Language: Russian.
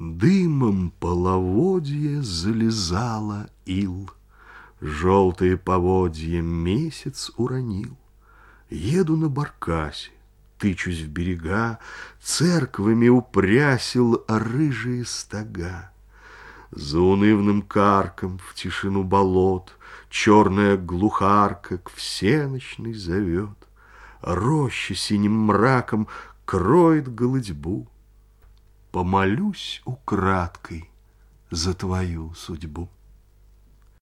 Дымом половодье залезало ил, Желтые поводья месяц уронил. Еду на баркасе, тычусь в берега, Церквами упрясил рыжие стога. За унывным карком в тишину болот Черная глухарка к всеночной зовет. Роща синим мраком кроет голодьбу. Помолюсь украдкой за твою судьбу.